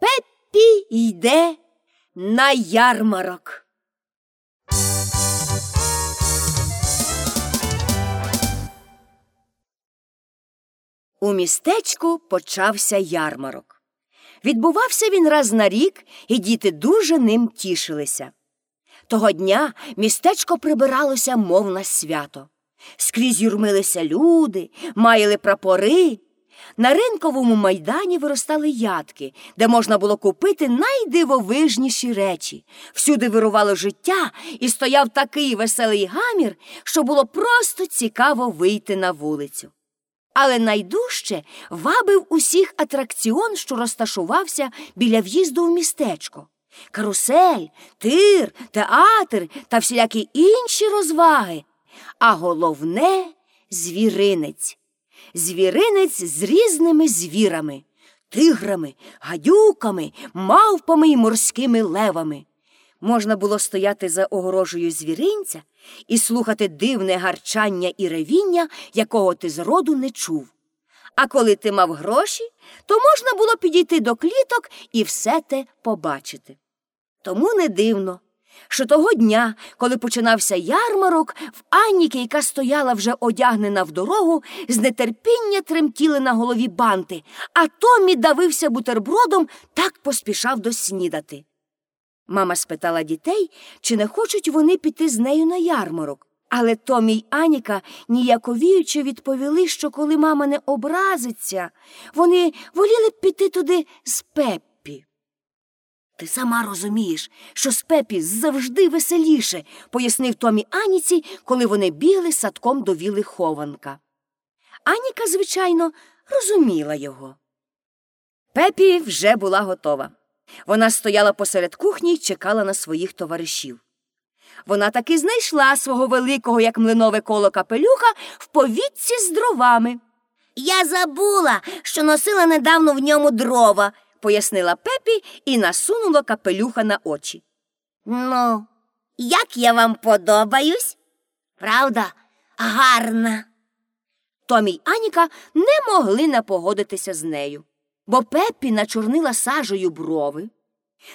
Пеппі йде на ярмарок. У містечку почався ярмарок. Відбувався він раз на рік, і діти дуже ним тішилися. Того дня містечко прибиралося, мов на свято. Скрізь юрмилися люди, маяли прапори. На ринковому майдані виростали ядки, де можна було купити найдивовижніші речі. Всюди вирувало життя і стояв такий веселий гамір, що було просто цікаво вийти на вулицю. Але найдужче вабив усіх атракціон, що розташувався біля в'їзду в містечко. Карусель, тир, театр та всілякі інші розваги. А головне звіринець. Звіринець з різними звірами, тиграми, гадюками, мавпами й морськими левами. Можна було стояти за огорожею звіринця і слухати дивне гарчання і ревіння, якого ти зроду не чув. А коли ти мав гроші, то можна було підійти до кліток і все те побачити. Тому не дивно, що того дня, коли починався ярмарок, в Анніки, яка стояла вже одягнена в дорогу, з нетерпіння тремтіли на голові банти, а Томі давився бутербродом, так поспішав доснідати. Мама спитала дітей, чи не хочуть вони піти з нею на ярмарок. Але Томі й Аніка ніяковіючи відповіли, що коли мама не образиться, вони воліли б піти туди з Пеппі. Ти сама розумієш, що з Пепі завжди веселіше, пояснив Томі Аніці, коли вони бігли садком до віли хованка. Аніка, звичайно, розуміла його. Пепі вже була готова. Вона стояла посеред кухні й чекала на своїх товаришів. Вона таки знайшла свого великого, як млинове коло капелюха, в повітці з дровами. Я забула, що носила недавно в ньому дрова, пояснила пепі і насунула капелюха на очі. Ну, як я вам подобаюсь? Правда, гарна. Томі й Аніка не могли не погодитися з нею, бо Пеппі начорнила сажею брови,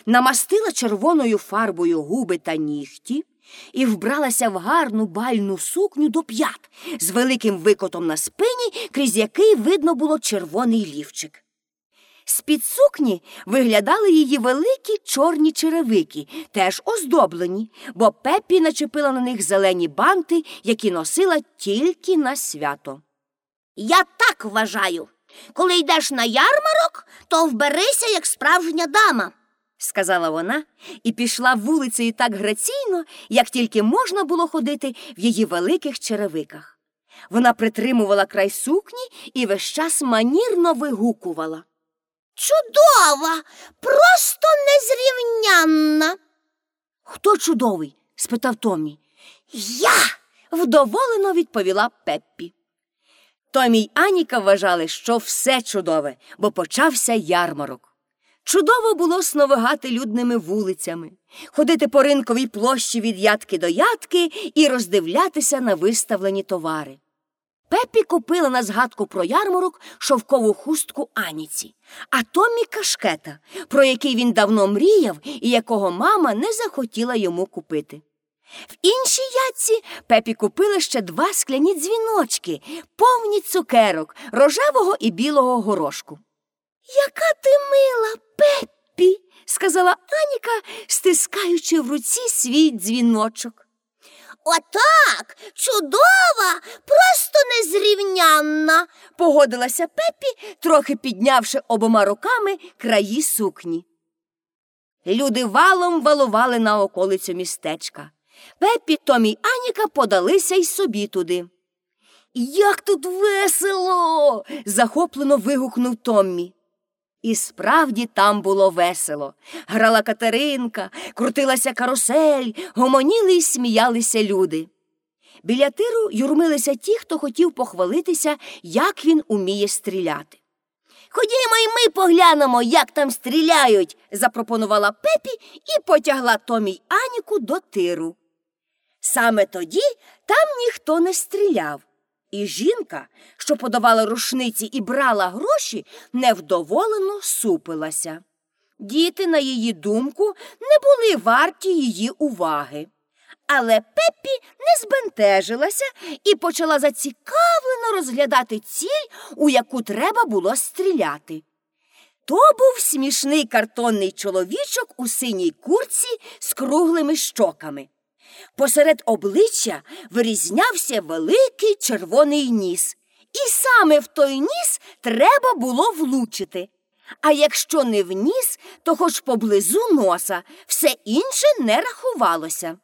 намастила червоною фарбою губи та нігті і вбралася в гарну бальну сукню до п'ят з великим викотом на спині, крізь який видно було червоний лівчик. З-під сукні виглядали її великі чорні черевики, теж оздоблені, бо Пеппі начепила на них зелені банти, які носила тільки на свято. Я так вважаю. Коли йдеш на ярмарок, то вберися, як справжня дама, сказала вона і пішла вулицею так граційно, як тільки можна було ходити в її великих черевиках. Вона притримувала край сукні і весь час манірно вигукувала. Чудова, просто незрівнянна. Хто чудовий? спитав Томі. Я. вдоволено відповіла Пеппі. Томі й Аніка вважали, що все чудове, бо почався ярмарок. Чудово було сновигати людними вулицями, ходити по ринковій площі від ядки до ядки і роздивлятися на виставлені товари. Пепі купила на згадку про ярмарок шовкову хустку Аніці, а Томі кашкета, про який він давно мріяв і якого мама не захотіла йому купити. В іншій ядці пепі купила ще два скляні дзвіночки, повні цукерок, рожевого і білого горошку. Яка ти мила, Пеппі, сказала Аніка, стискаючи в руці свій дзвіночок. Отак, чудова, просто незрівнянна, погодилася Пеппі, трохи піднявши обома руками краї сукні. Люди валом валували на околицю містечка. Пеппі, Томі й Аніка подалися й собі туди. Як тут весело. захоплено вигукнув Томмі. І справді там було весело. Грала Катеринка, крутилася карусель, гомоніли й сміялися люди. Біля тиру юрмилися ті, хто хотів похвалитися, як він уміє стріляти. Ходімо й ми поглянемо, як там стріляють, запропонувала пепі і потягла Томі й Аніку до тиру. Саме тоді там ніхто не стріляв. І жінка, що подавала рушниці і брала гроші, невдоволено супилася. Діти, на її думку, не були варті її уваги. Але Пеппі не збентежилася і почала зацікавлено розглядати ціль, у яку треба було стріляти. То був смішний картонний чоловічок у синій курці з круглими щоками. Посеред обличчя вирізнявся великий червоний ніс, і саме в той ніс треба було влучити. А якщо не в ніс, то хоч поблизу носа все інше не рахувалося.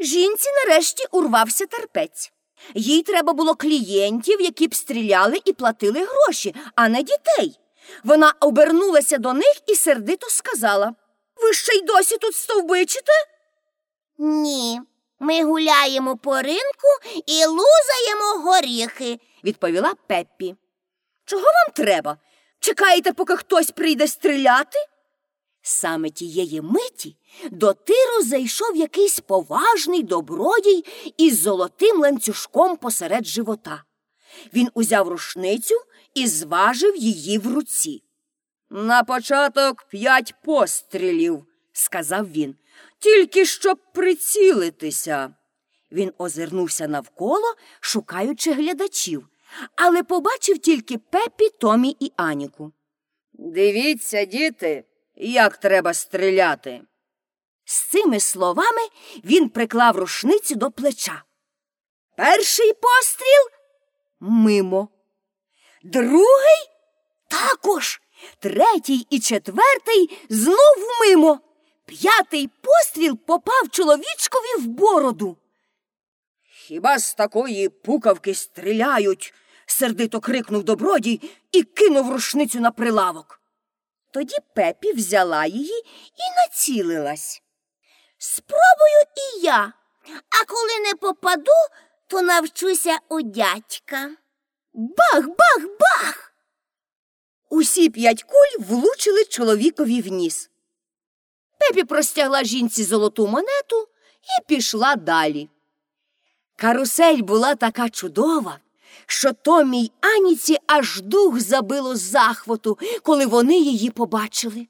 Жінці нарешті урвався терпець. Їй треба було клієнтів, які б стріляли і платили гроші, а не дітей. Вона обернулася до них і сердито сказала Ви ще й досі тут стовбичите? Ні. Ми гуляємо по ринку і лузаємо горіхи. відповіла Пеппі. Чого вам треба? Чекаєте, поки хтось прийде стріляти? Саме тієї миті до тиру зайшов якийсь поважний добродій із золотим ланцюжком посеред живота. Він узяв рушницю і зважив її в руці. На початок п'ять пострілів, сказав він, тільки щоб прицілитися. Він озирнувся навколо, шукаючи глядачів, але побачив тільки Пепі, Томі і Аніку. Дивіться, діти, як треба стріляти. З цими словами він приклав рушницю до плеча. Перший постріл мимо. Другий також. Третій і четвертий знов мимо. П'ятий постріл попав чоловічкові в бороду. Хіба з такої пукавки стріляють? сердито крикнув добродій і кинув рушницю на прилавок. Тоді Пепі взяла її і націлилась. Спробую і я. А коли не попаду, то навчуся у дядька. Бах, бах, бах. Усі п'ять куль влучили чоловікові в ніс. Пепі простягла жінці золоту монету і пішла далі. Карусель була така чудова, що Томі й Аніці аж дух забило з захвату, коли вони її побачили.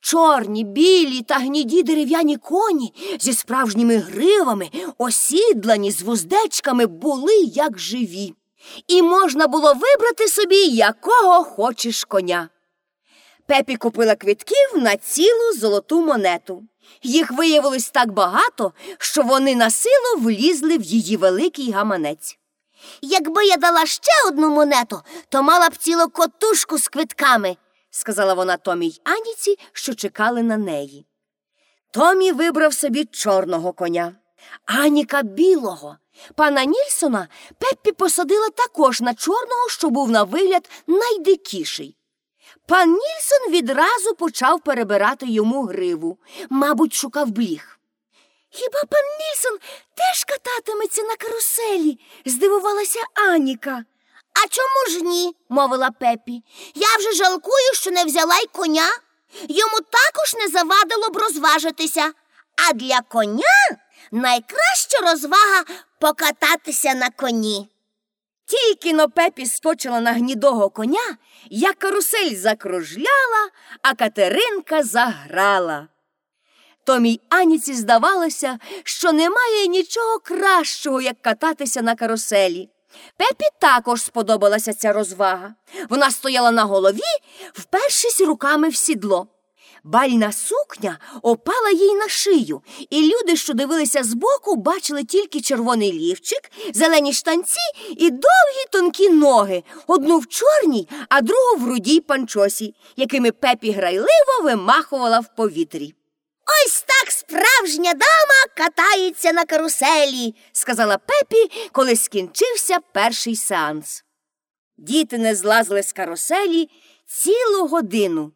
Чорні, білі та гніді дерев'яні коні зі справжніми гривами, осідлані з вуздечками, були як живі, і можна було вибрати собі, якого хочеш коня. Пепі купила квитків на цілу золоту монету. Їх виявилось так багато, що вони на силу влізли в її великий гаманець. Якби я дала ще одну монету, то мала б цілу котушку з квитками, сказала вона Томі й Аніці, що чекали на неї. Томі вибрав собі чорного коня, Аніка білого. Пана Нільсона Пеппі посадила також на чорного, що був на вигляд найдикіший. Пан Нільсон відразу почав перебирати йому гриву, мабуть, шукав бліг. Хіба пан Нільсон теж кататиметься на каруселі? здивувалася Аніка. А чому ж ні? мовила Пепі. Я вже жалкую, що не взяла й коня. Йому також не завадило б розважитися. А для коня найкраща розвага покататися на коні. Тільки но Пепі скочила на гнідого коня, як карусель закружляла, а Катеринка заграла. Томі й Аніці здавалося, що немає нічого кращого, як кататися на каруселі. Пепі також сподобалася ця розвага. Вона стояла на голові, впершись руками в сідло. Бальна сукня опала їй на шию, і люди, що дивилися збоку, бачили тільки червоний лівчик, зелені штанці і довгі тонкі ноги, одну в чорній, а другу в рудій панчосі, якими пепі грайливо вимахувала в повітрі. Ось так справжня дама катається на каруселі, сказала пепі, коли скінчився перший сеанс. Діти не злазили з каруселі цілу годину.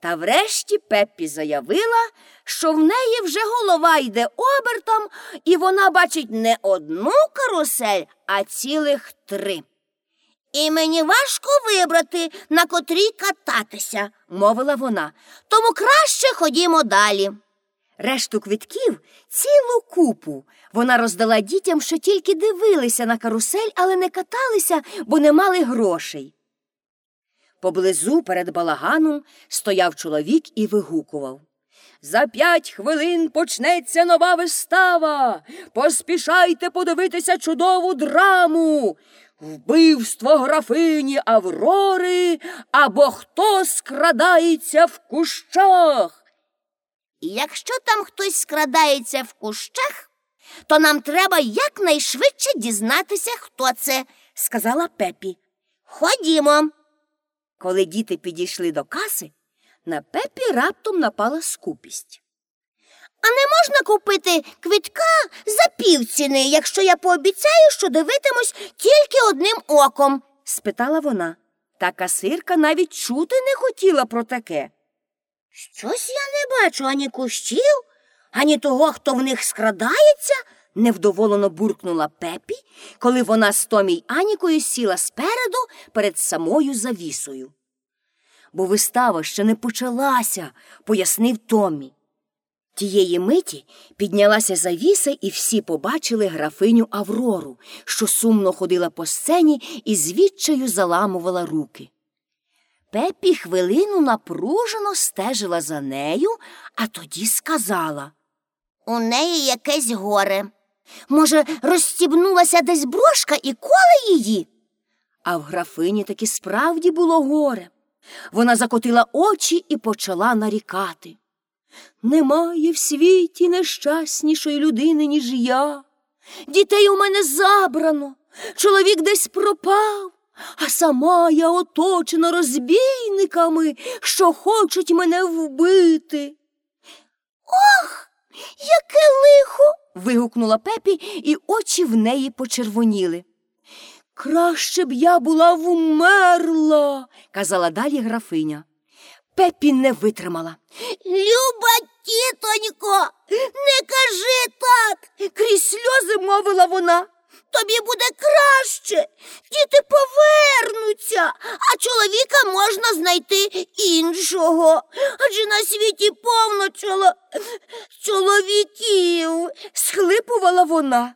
Та врешті Пеппі заявила, що в неї вже голова йде обертом, і вона бачить не одну карусель, а цілих три. І мені важко вибрати, на котрій кататися, мовила вона. Тому краще ходімо далі. Решту квитків цілу купу. Вона роздала дітям, що тільки дивилися на карусель, але не каталися, бо не мали грошей. Поблизу перед балаганом стояв чоловік і вигукував. За п'ять хвилин почнеться нова вистава. Поспішайте подивитися чудову драму. Вбивство графині Аврори або хто скрадається в кущах. І якщо там хтось скрадається в кущах, то нам треба якнайшвидше дізнатися, хто це, сказала Пепі. Ходімо. Коли діти підійшли до каси, на Пепі раптом напала скупість. А не можна купити квитка за півціни, якщо я пообіцяю, що дивитимусь тільки одним оком? спитала вона. Та касирка навіть чути не хотіла про таке. Щось я не бачу ані кущів, ані того, хто в них скрадається, невдоволено буркнула Пепі, коли вона з Томі й Анікою сіла спереду перед самою завісою. Бо вистава ще не почалася, пояснив Томі. Тієї миті піднялася завіса, і всі побачили графиню Аврору, що сумно ходила по сцені і звідчаю заламувала руки. Пепі хвилину напружено стежила за нею, а тоді сказала У неї якесь горе. Може, розстібнулася десь брошка і коле її? А в графині таки справді було горе. Вона закотила очі і почала нарікати. Немає в світі нещаснішої людини, ніж я. Дітей у мене забрано, чоловік десь пропав, а сама я оточена розбійниками, що хочуть мене вбити. Ох, яке лихо. Вигукнула Пепі, і очі в неї почервоніли. Краще б я була вмерла, казала далі графиня. Пепі не витримала. Люба тітонько, не кажи так. Крізь сльози мовила вона. Тобі буде краще. Діти повернуться, а чоловіка можна знайти іншого. Адже на світі повно чоло... чоловіків. схлипувала вона.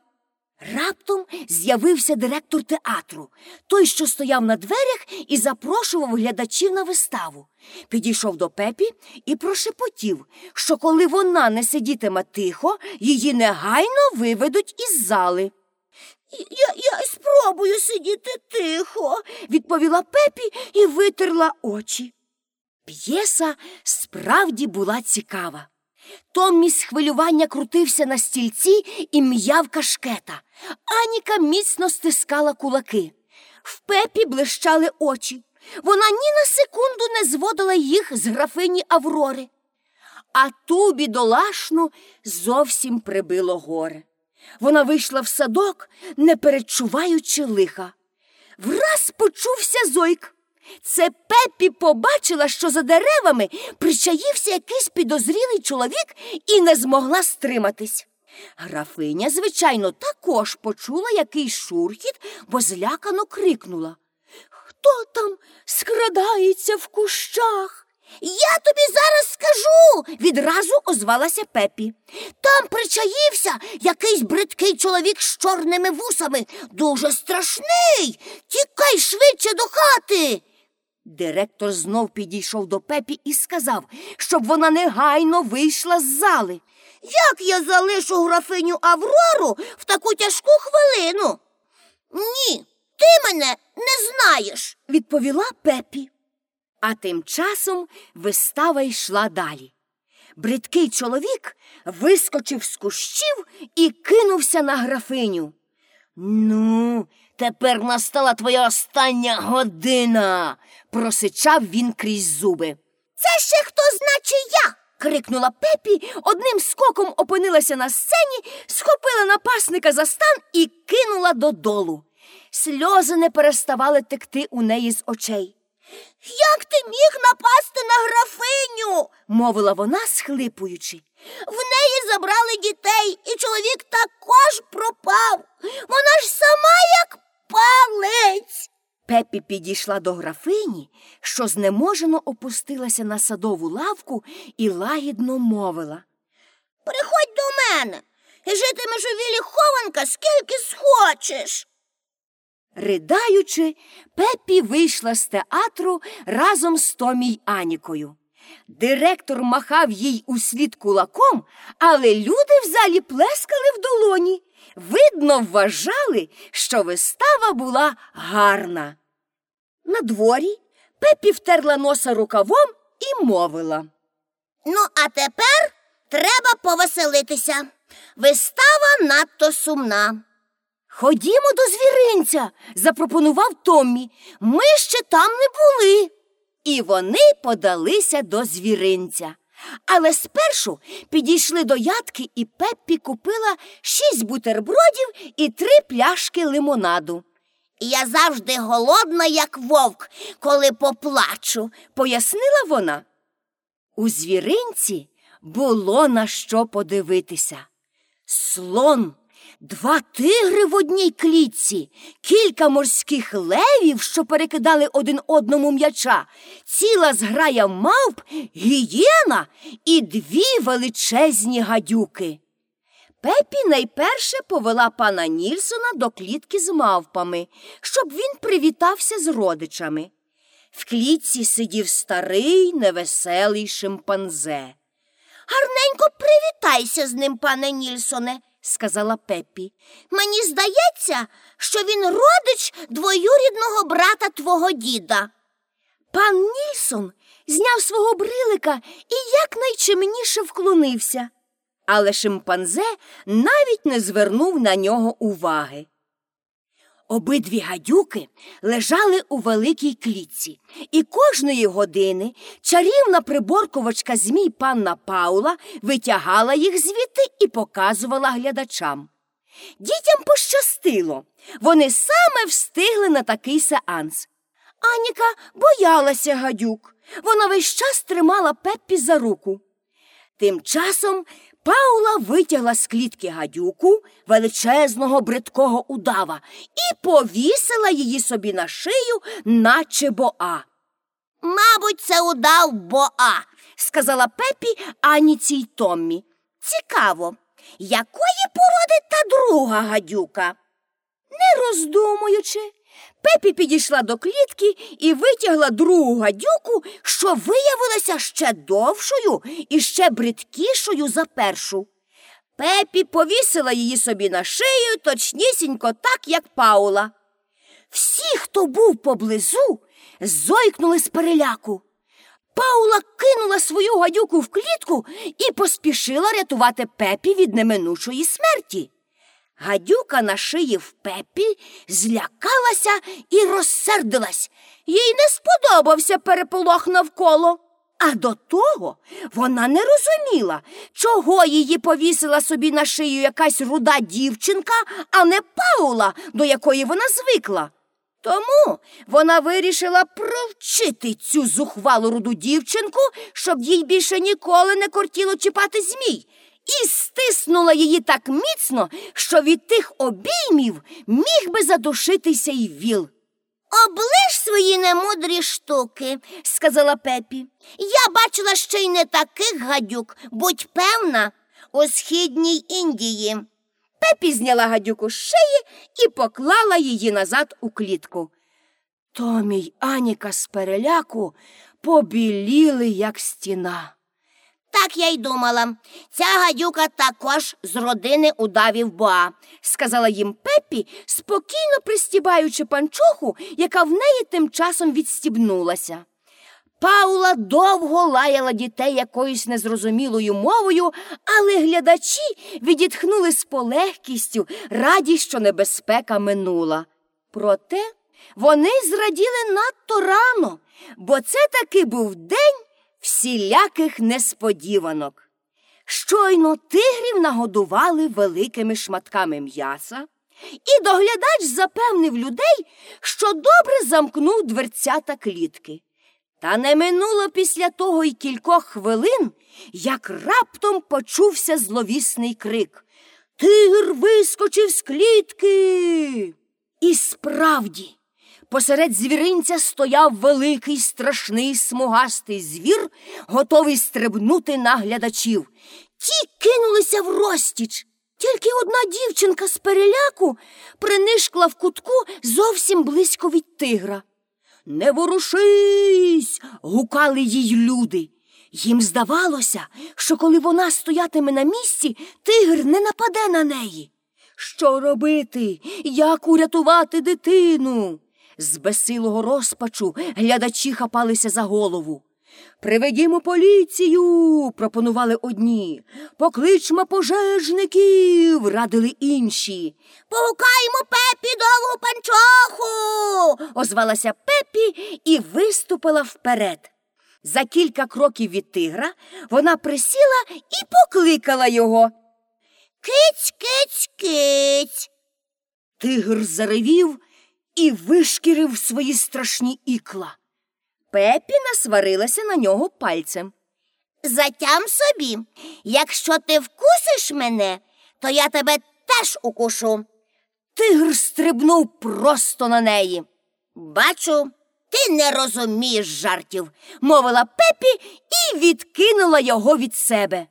Раптом з'явився директор театру, той, що стояв на дверях і запрошував глядачів на виставу. Підійшов до пепі і прошепотів, що коли вона не сидітиме тихо, її негайно виведуть із зали. Я я спробую сидіти тихо, відповіла пепі і витерла очі. П'єса справді була цікава. Томмі з хвилювання крутився на стільці і м'яв кашкета. Аніка міцно стискала кулаки. В пепі блищали очі. Вона ні на секунду не зводила їх з графині Аврори. А ту бідолашну зовсім прибило горе. Вона вийшла в садок, не перечуваючи лиха. Враз почувся зойк. Це Пеппі побачила, що за деревами причаївся якийсь підозрілий чоловік і не змогла стриматись. Графиня, звичайно, також почула якийсь шурхіт, бо злякано крикнула Хто там скрадається в кущах? Я тобі зараз скажу, відразу озвалася Пепі. Там причаївся якийсь бридкий чоловік з чорними вусами. Дуже страшний. Тікай швидше до хати. Директор знов підійшов до Пепі і сказав, щоб вона негайно вийшла з зали. Як я залишу графиню Аврору в таку тяжку хвилину? Ні, ти мене не знаєш, відповіла Пепі. А тим часом вистава йшла далі. Бридкий чоловік вискочив з кущів і кинувся на графиню. Ну, тепер настала твоя остання година, просичав він крізь зуби. Це ще хто значить я? крикнула пепі, одним скоком опинилася на сцені, схопила напасника за стан і кинула додолу. Сльози не переставали текти у неї з очей. Як ти міг напасти на графиню? мовила вона, схлипуючи. В неї забрали дітей, і чоловік також пропав. Вона ж сама як палець. Пепі підійшла до графині, що знеможено опустилася на садову лавку і лагідно мовила. Приходь до мене і житимеш у вілі хованка, скільки схочеш. Ридаючи, Пеппі вийшла з театру разом з Томі й Анікою. Директор махав їй услід кулаком, але люди в залі плескали в долоні. Видно, вважали, що вистава була гарна. На дворі Пеппі втерла носа рукавом і мовила. Ну, а тепер треба повеселитися. Вистава надто сумна. Ходімо до звіринця, запропонував Томмі. Ми ще там не були. І вони подалися до звіринця. Але спершу підійшли до ядки, і Пеппі купила шість бутербродів і три пляшки лимонаду. Я завжди голодна, як вовк, коли поплачу. Пояснила вона. У звіринці було на що подивитися. Слон, два тигри в одній клітці, кілька морських левів, що перекидали один одному м'яча, ціла зграя мавп, гієна і дві величезні гадюки. Пепі найперше повела пана Нільсона до клітки з мавпами, щоб він привітався з родичами. В клітці сидів старий невеселий шимпанзе. Гарненько привітайся з ним, пане Нільсоне, сказала Пеппі. Мені здається, що він родич двоюрідного брата твого діда. Пан Нільсон зняв свого брилика і якнайчимніше вклонився. Але шимпанзе навіть не звернув на нього уваги. Обидві гадюки лежали у великій клітці, і кожної години чарівна приборкувачка змій панна Паула витягала їх звідти і показувала глядачам. Дітям пощастило, вони саме встигли на такий сеанс. Аніка боялася гадюк. Вона весь час тримала Пеппі за руку. Тим часом Паула витягла з клітки гадюку величезного бридкого удава і повісила її собі на шию, наче боа. Мабуть, це удав боа, сказала Пепі Аніці й Томмі. Цікаво, якої породи та друга гадюка? Не роздумуючи, Пепі підійшла до клітки і витягла другу гадюку, що виявилася ще довшою і ще бридкішою за першу. Пепі повісила її собі на шию точнісінько так, як Паула. Всі, хто був поблизу, зойкнули з переляку. Паула кинула свою гадюку в клітку і поспішила рятувати пепі від неминучої смерті. Гадюка на шиї в пепі злякалася і розсердилась. Їй не сподобався переполох навколо. А до того вона не розуміла, чого її повісила собі на шию якась руда дівчинка, а не Паула, до якої вона звикла. Тому вона вирішила провчити цю зухвалу руду дівчинку, щоб їй більше ніколи не кортіло чіпати змій, і стиснула її так міцно, що від тих обіймів міг би задушитися й віл. Оближ свої немудрі штуки, сказала Пепі. Я бачила ще й не таких гадюк, будь певна, у східній Індії. Пепі зняла гадюку з шиї і поклала її назад у клітку. Томі й Аніка з переляку побіліли, як стіна. Так я й думала. Ця гадюка також з родини удавів Боа, сказала їм Пеппі, спокійно пристібаючи панчоху, яка в неї тим часом відстібнулася. Паула довго лаяла дітей якоюсь незрозумілою мовою, але глядачі відітхнули з полегкістю, раді, що небезпека минула. Проте вони зраділи надто рано, бо це таки був день всіляких несподіванок. Щойно тигрів нагодували великими шматками м'яса, і доглядач запевнив людей, що добре замкнув дверцята клітки. Та не минуло після того й кількох хвилин, як раптом почувся зловісний крик. Тигр вискочив з клітки. І справді, посеред звіринця стояв великий страшний смугастий звір, готовий стрибнути на глядачів. Ті кинулися в розтіч. Тільки одна дівчинка з переляку принишкла в кутку зовсім близько від тигра. Не ворушись. гукали їй люди. Їм здавалося, що коли вона стоятиме на місці, тигр не нападе на неї. Що робити? Як урятувати дитину? З безсилого розпачу глядачі хапалися за голову. Приведімо поліцію, пропонували одні. Покличмо пожежників, радили інші. Погукаємо пепі довгу панчоху. Озвалася Пепі і виступила вперед. За кілька кроків від тигра вона присіла і покликала його. Киць, киць, киць. Тигр заревів і вишкірив свої страшні ікла. Пепі насварилася на нього пальцем. Затям собі, якщо ти вкусиш мене, то я тебе теж укушу. Тигр стрибнув просто на неї. Бачу, ти не розумієш жартів. мовила Пепі і відкинула його від себе.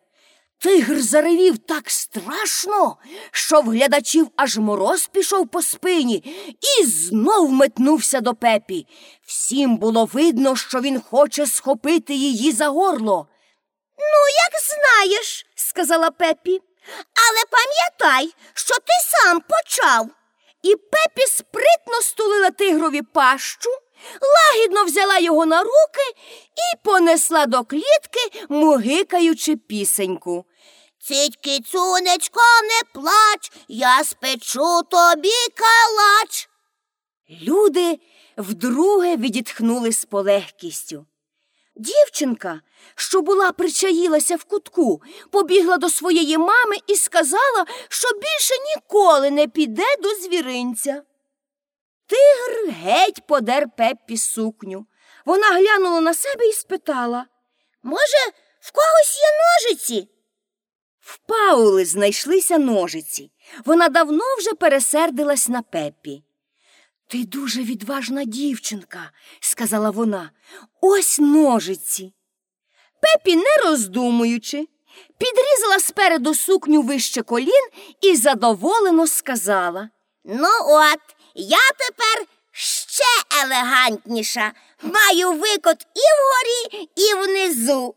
Тигр заревів так страшно, що в глядачів аж мороз пішов по спині і знов метнувся до пепі. Всім було видно, що він хоче схопити її за горло. Ну, як знаєш, сказала Пепі. але пам'ятай, що ти сам почав. І Пепі спритно стулила тигрові пащу, лагідно взяла його на руки і понесла до клітки, мугикаючи пісеньку. Цітьки, цунечко, не плач, я спечу тобі калач. Люди вдруге відітхнули з полегкістю. Дівчинка, що була причаїлася в кутку, побігла до своєї мами і сказала, що більше ніколи не піде до звіринця. Тигр геть подер Пеппі сукню. Вона глянула на себе і спитала Може, в когось є ножиці? В Паули знайшлися ножиці. Вона давно вже пересердилась на Пеппі. Ти дуже відважна дівчинка, сказала вона. Ось ножиці. Пепі, не роздумуючи, підрізала спереду сукню вище колін і задоволено сказала. Ну, от, я тепер ще елегантніша. Маю викот і вгорі, і внизу.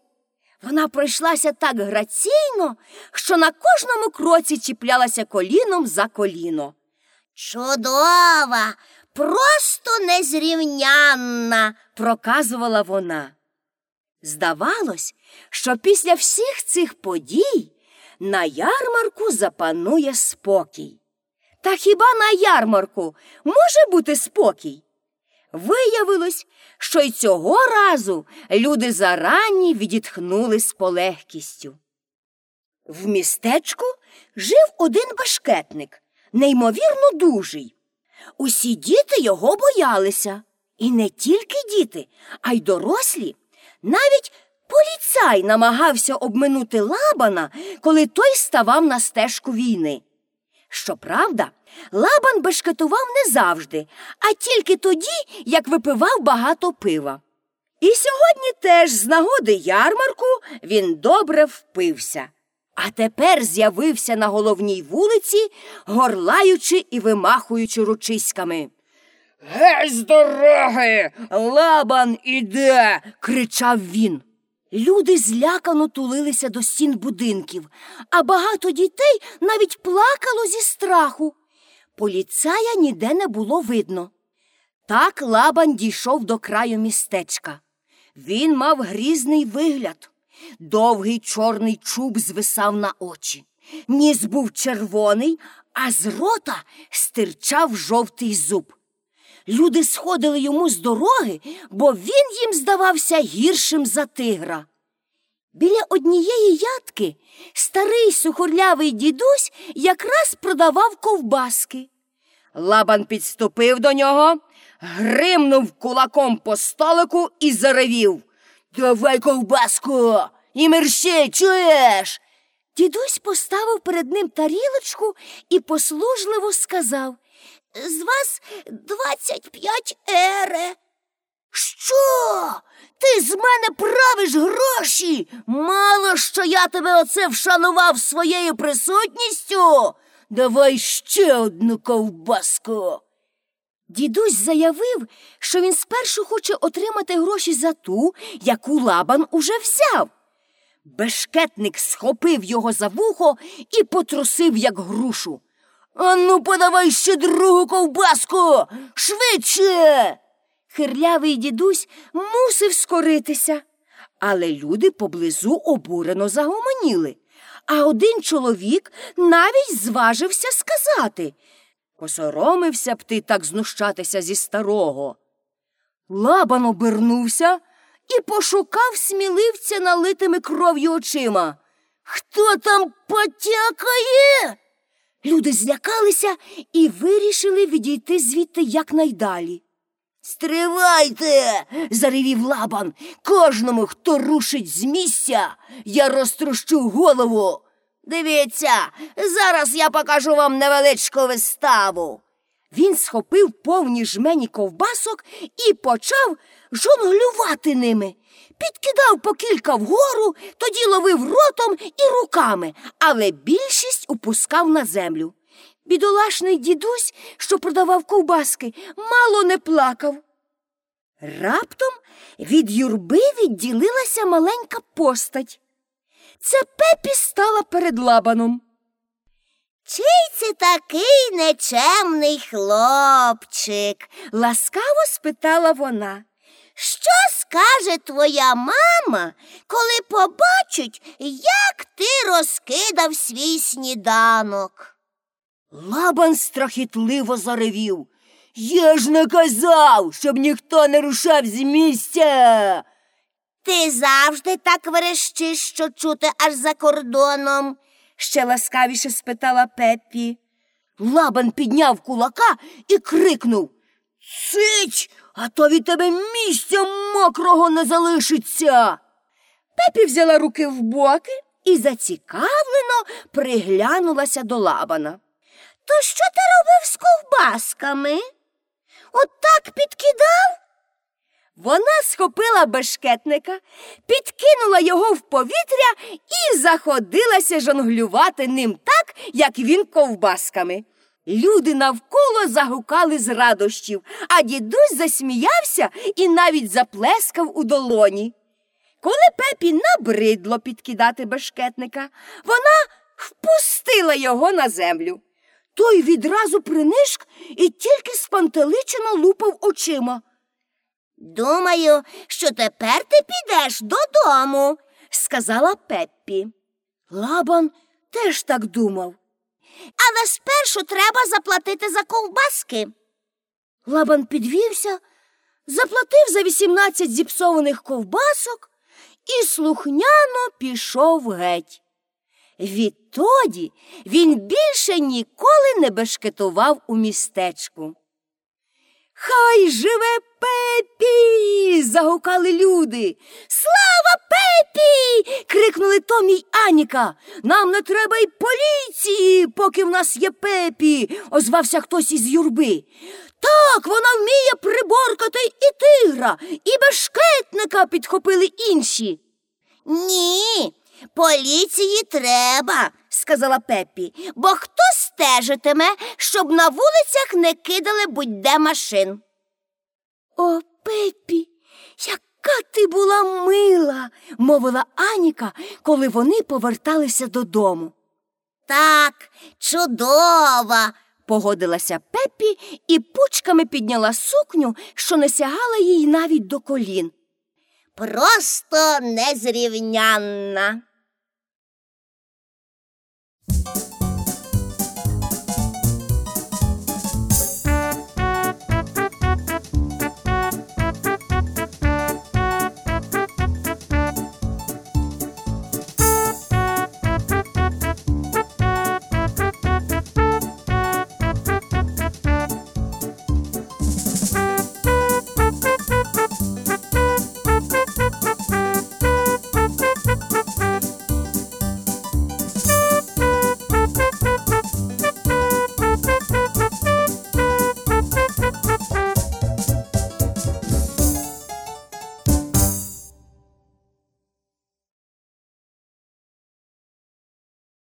Вона пройшлася так граційно, що на кожному кроці чіплялася коліном за коліно. Чудова, просто незрівнянна, проказувала вона. Здавалось, що після всіх цих подій на ярмарку запанує спокій. Та хіба на ярмарку може бути спокій? Виявилось, що й цього разу люди зарані відітхнули з полегкістю. В містечку жив один башкетник, неймовірно дужий. Усі діти його боялися. І не тільки діти, а й дорослі. Навіть поліцай намагався обминути лабана, коли той ставав на стежку війни. Щоправда, лабан бешкетував не завжди, а тільки тоді, як випивав багато пива. І сьогодні теж з нагоди ярмарку він добре впився. А тепер з'явився на головній вулиці, горлаючи і вимахуючи ручиськами. Геть з дороги! Лабан іде. кричав він. Люди злякано тулилися до стін будинків, а багато дітей навіть плакало зі страху. Поліцая ніде не було видно. Так лабан дійшов до краю містечка. Він мав грізний вигляд. Довгий чорний чуб звисав на очі. Ніс був червоний, а з рота стирчав жовтий зуб. Люди сходили йому з дороги, бо він їм здавався гіршим за тигра. Біля однієї ядки старий сухорлявий дідусь якраз продавав ковбаски. Лабан підступив до нього, гримнув кулаком по столику і заревів. Давай ковбаску і мерщей, чуєш? Дідусь поставив перед ним тарілочку і послужливо сказав З вас двадцять п'ять ере. Що? Ти з мене правиш гроші? Мало що я тебе оце вшанував своєю присутністю. Давай ще одну ковбаску. Дідусь заявив, що він спершу хоче отримати гроші за ту, яку лабан уже взяв. Бешкетник схопив його за вухо і потрусив, як грушу. Ану, подавай ще другу ковбаску. Швидше. Хирлявий дідусь мусив скоритися, але люди поблизу обурено загомоніли, а один чоловік навіть зважився сказати Посоромився б ти так знущатися зі старого. Лабан обернувся і пошукав сміливця налитими кров'ю очима. Хто там потякає? Люди злякалися і вирішили відійти звідти якнайдалі. Стривайте, заревів лабан. Кожному, хто рушить з місця, я розтрощу голову. Дивіться, зараз я покажу вам невеличку виставу. Він схопив повні жмені ковбасок і почав жонглювати ними. Підкидав по кілька вгору, тоді ловив ротом і руками, але більшість упускав на землю. Бідолашний дідусь, що продавав ковбаски, мало не плакав. Раптом від юрби відділилася маленька постать. Це пепі стала перед лабаном. Чий це такий нечемний хлопчик? ласкаво спитала вона. Що скаже твоя мама, коли побачить, як ти розкидав свій сніданок? Лабан страхітливо заревів. Я ж не казав, щоб ніхто не рушав з місця. Ти завжди так верещиш, що чути аж за кордоном. ще ласкавіше спитала Пеппі. Лабан підняв кулака і крикнув Сич, а то від тебе місця мокрого не залишиться. Пепі взяла руки в боки і зацікавлено приглянулася до лабана. То що ти робив з ковбасками? От так підкидав? Вона схопила бешкетника, підкинула його в повітря і заходилася жонглювати ним так, як він ковбасками. Люди навколо загукали з радощів, а дідусь засміявся і навіть заплескав у долоні. Коли пепі набридло підкидати бешкетника, вона впустила його на землю. Той відразу принишк і тільки спантеличено лупав очима. Думаю, що тепер ти підеш додому, сказала Пеппі. Лабан теж так думав. але спершу треба заплатити за ковбаски. Лабан підвівся, заплатив за 18 зіпсованих ковбасок і слухняно пішов геть. Відтоді він більше ніколи не бешкетував у містечку. Хай живе Пепі. загукали люди. Слава Пепі. крикнули Томі й Аніка. Нам не треба й поліції, поки в нас є пепі, озвався хтось із юрби. Так, вона вміє приборкати і тигра, і бешкетника підхопили інші. Ні, поліції треба, сказала Пеппі, бо хто стежитиме, щоб на вулицях не кидали будь-де машин. О, Пеппі, яка ти була мила, мовила Аніка, коли вони поверталися додому. Так, чудова, Погодилася Пеппі і пучками підняла сукню, що не сягала їй навіть до колін. просто незрівнянна.